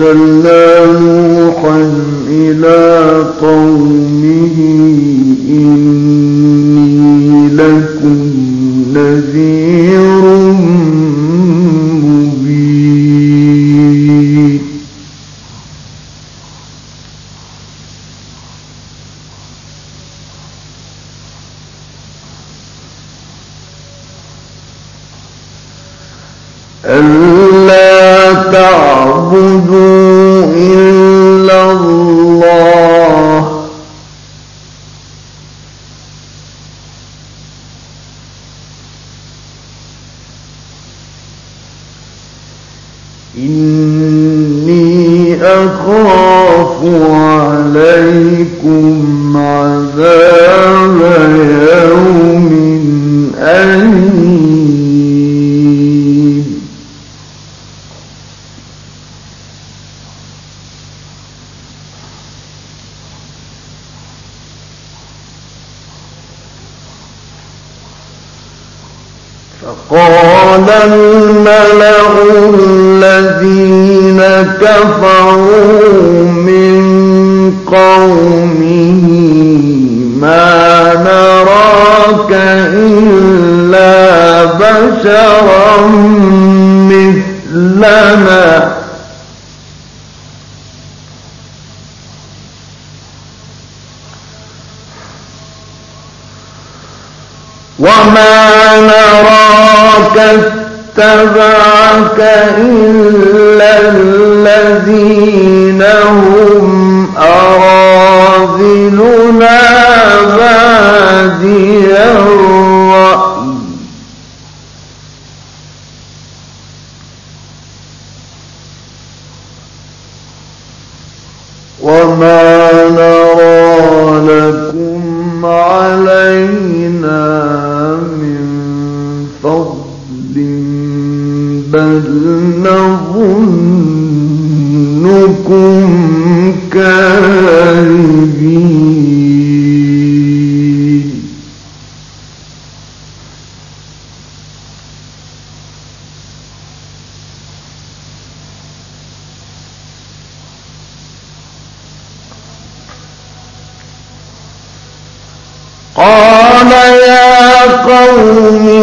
أرسلنا نوحا إلى قومه إن فقال الملأ الذين كفروا اتبعك إلا قال يا قوم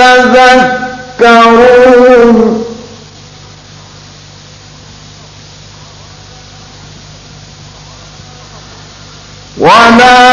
أفلا تذكرون وما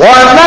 وما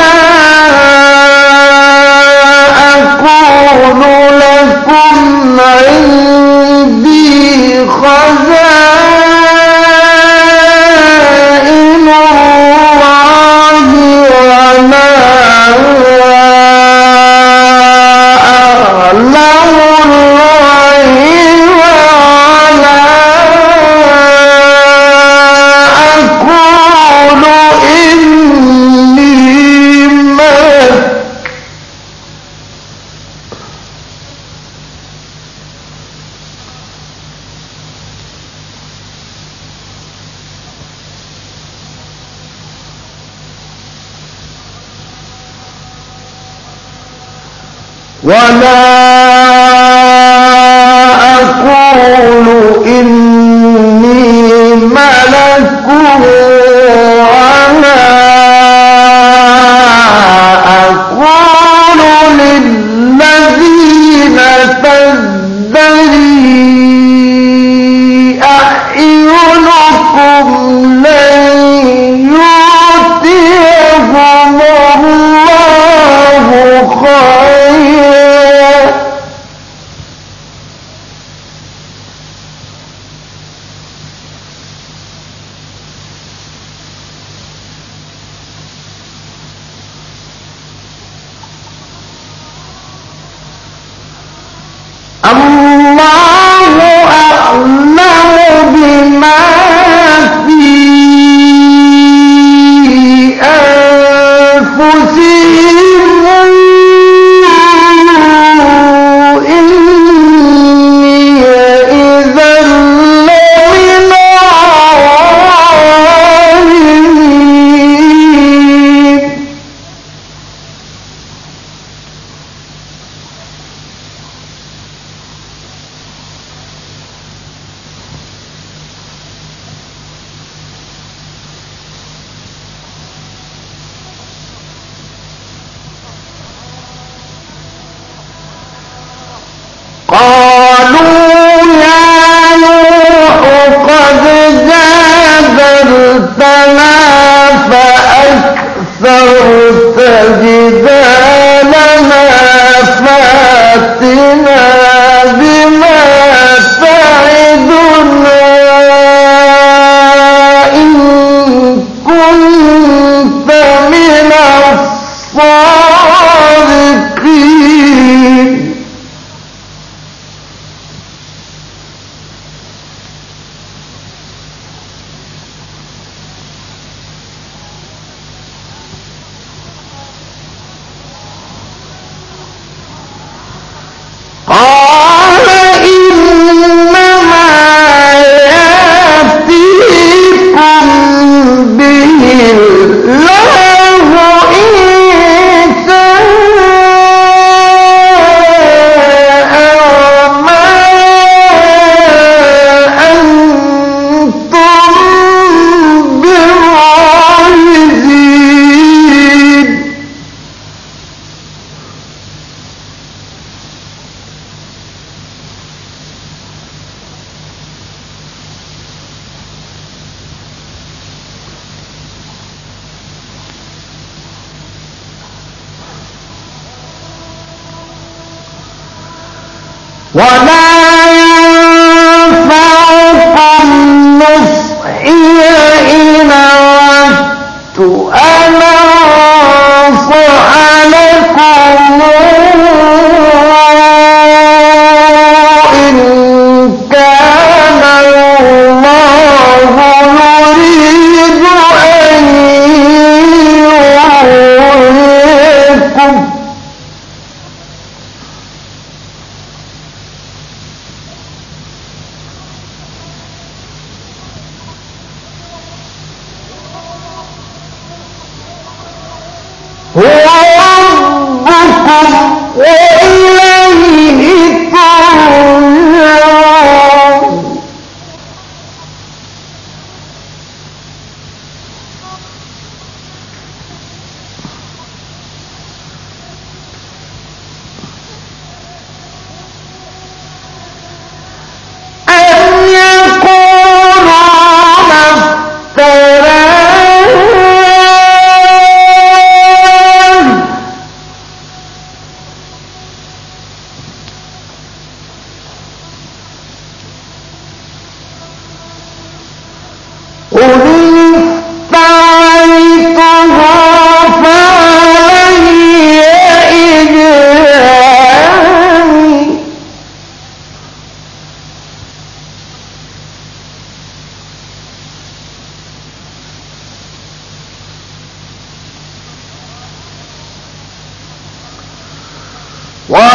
Allah.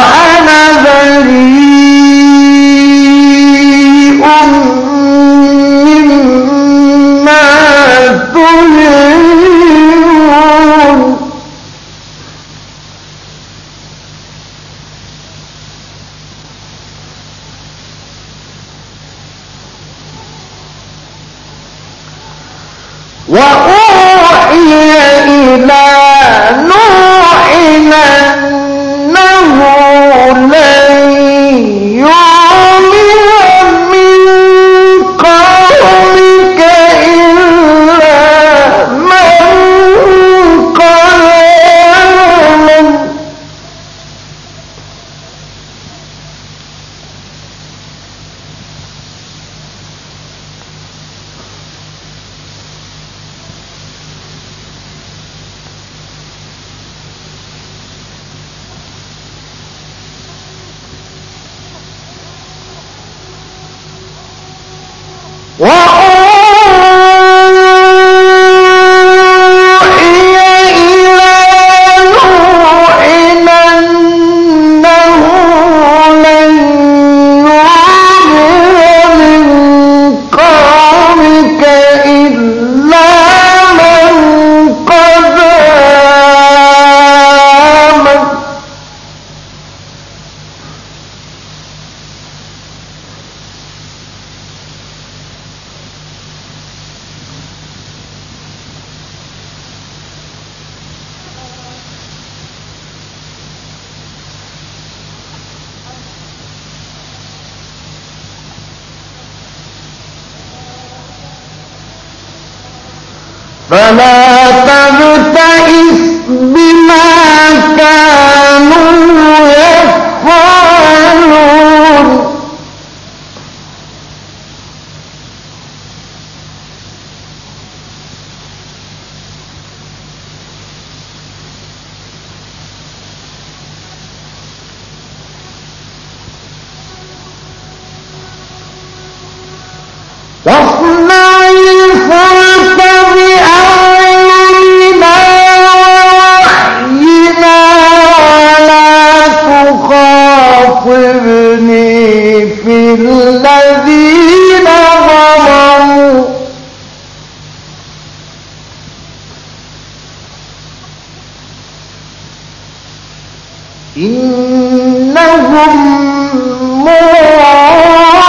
أنا ذا فلا إنهم مراقون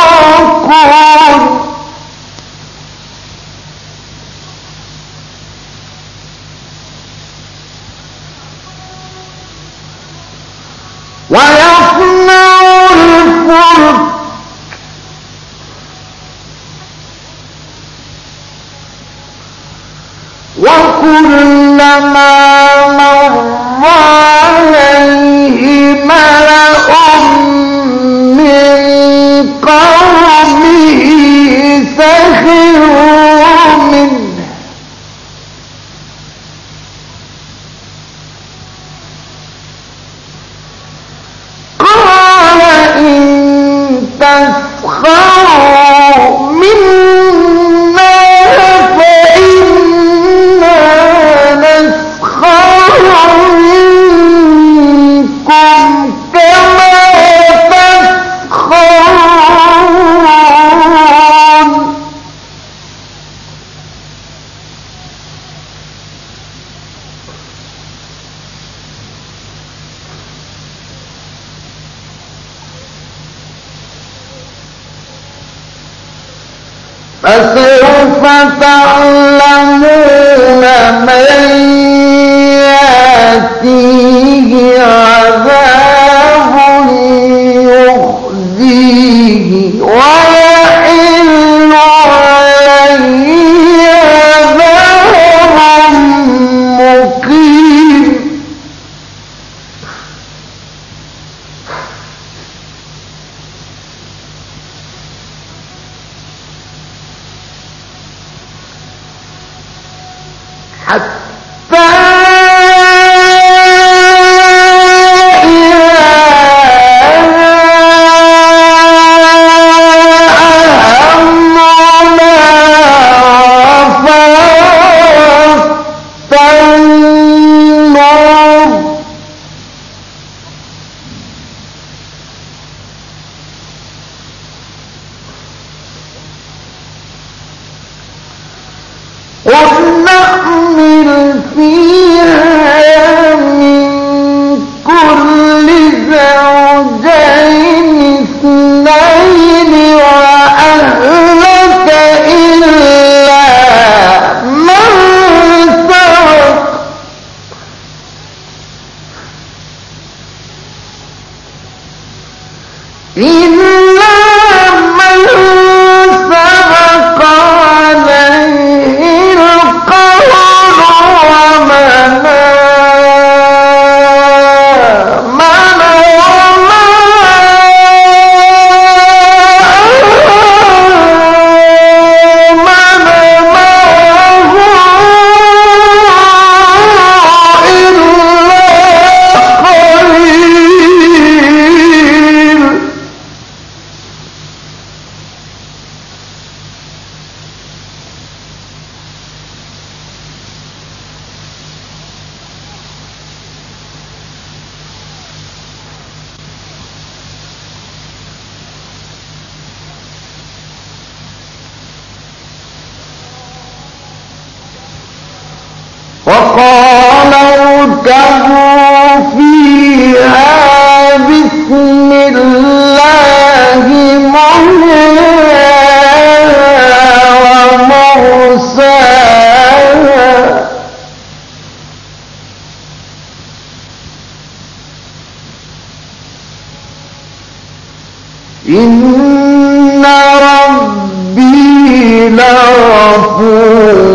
فسوف تعلمون من يأتيه إن ربي لغفور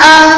um,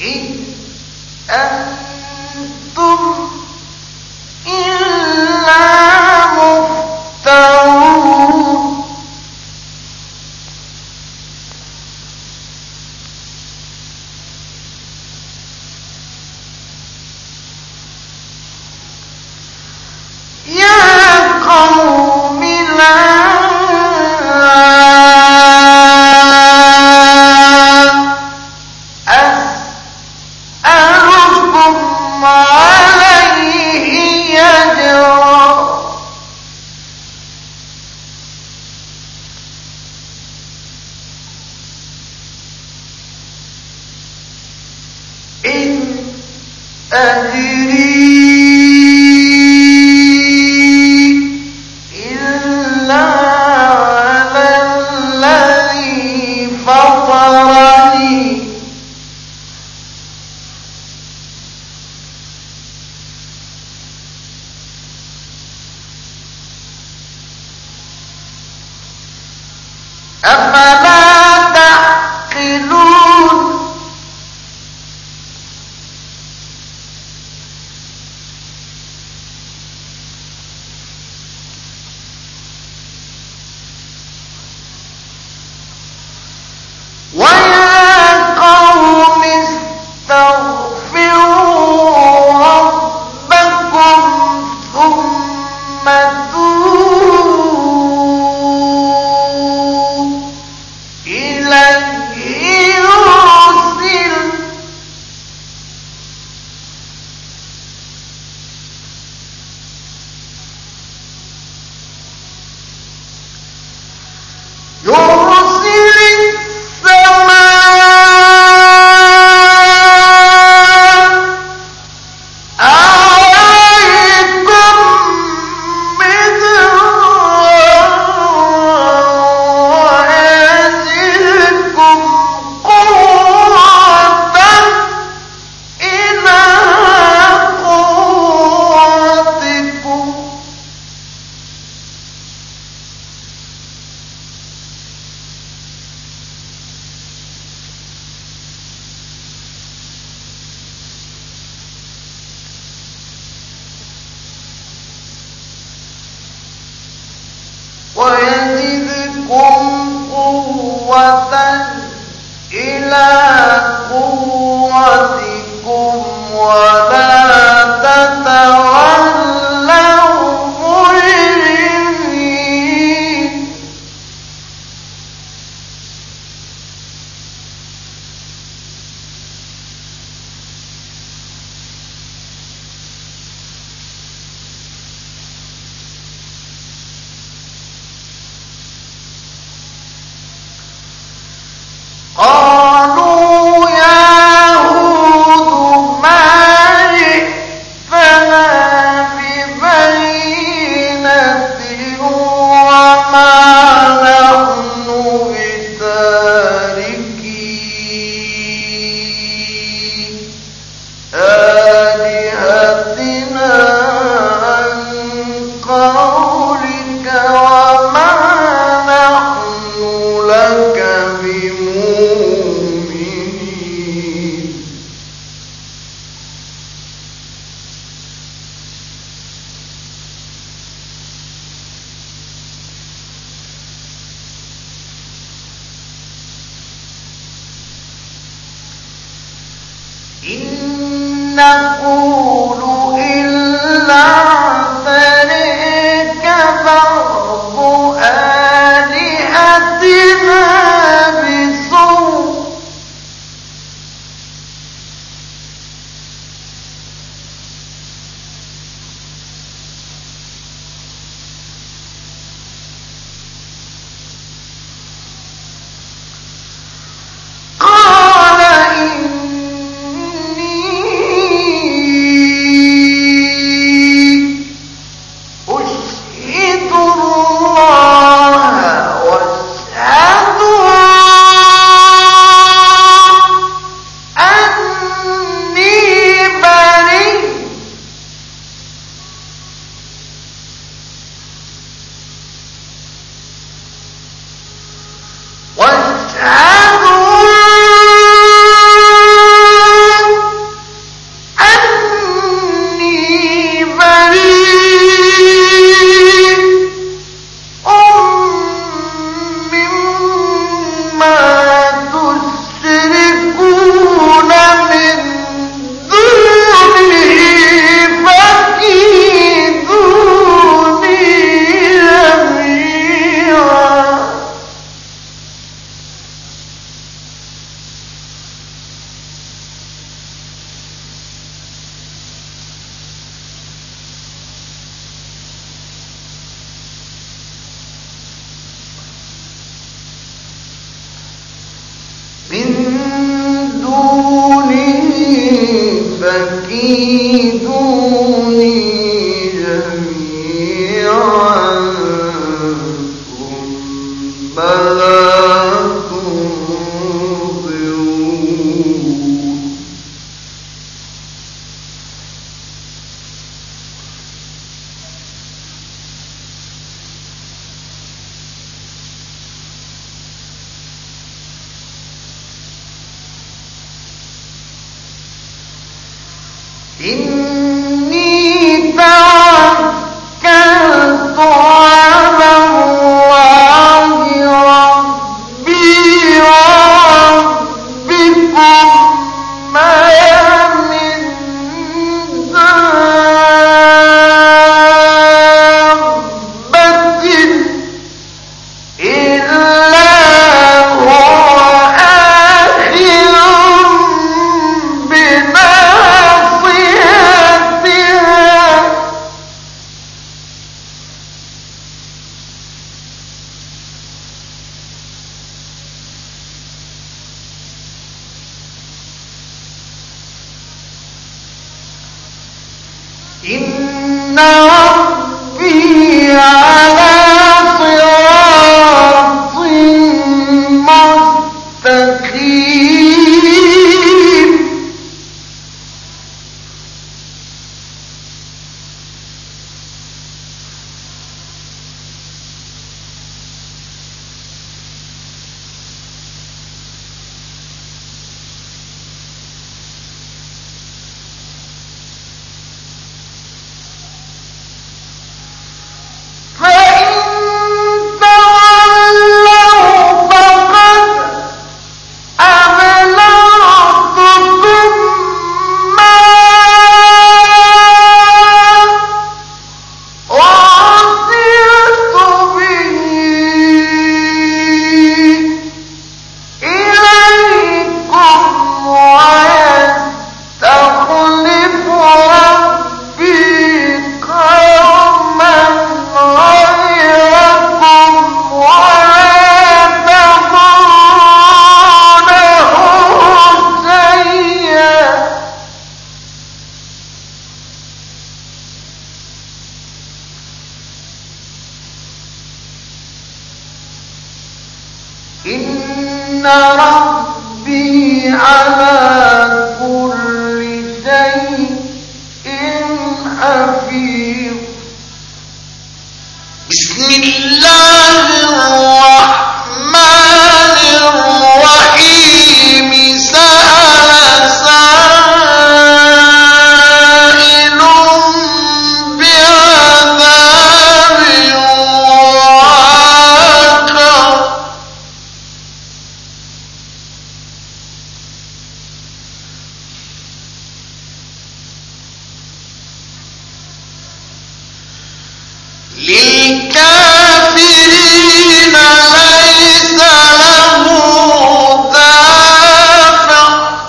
إيه؟ أنتم إلى قوتكم إن نقول إلا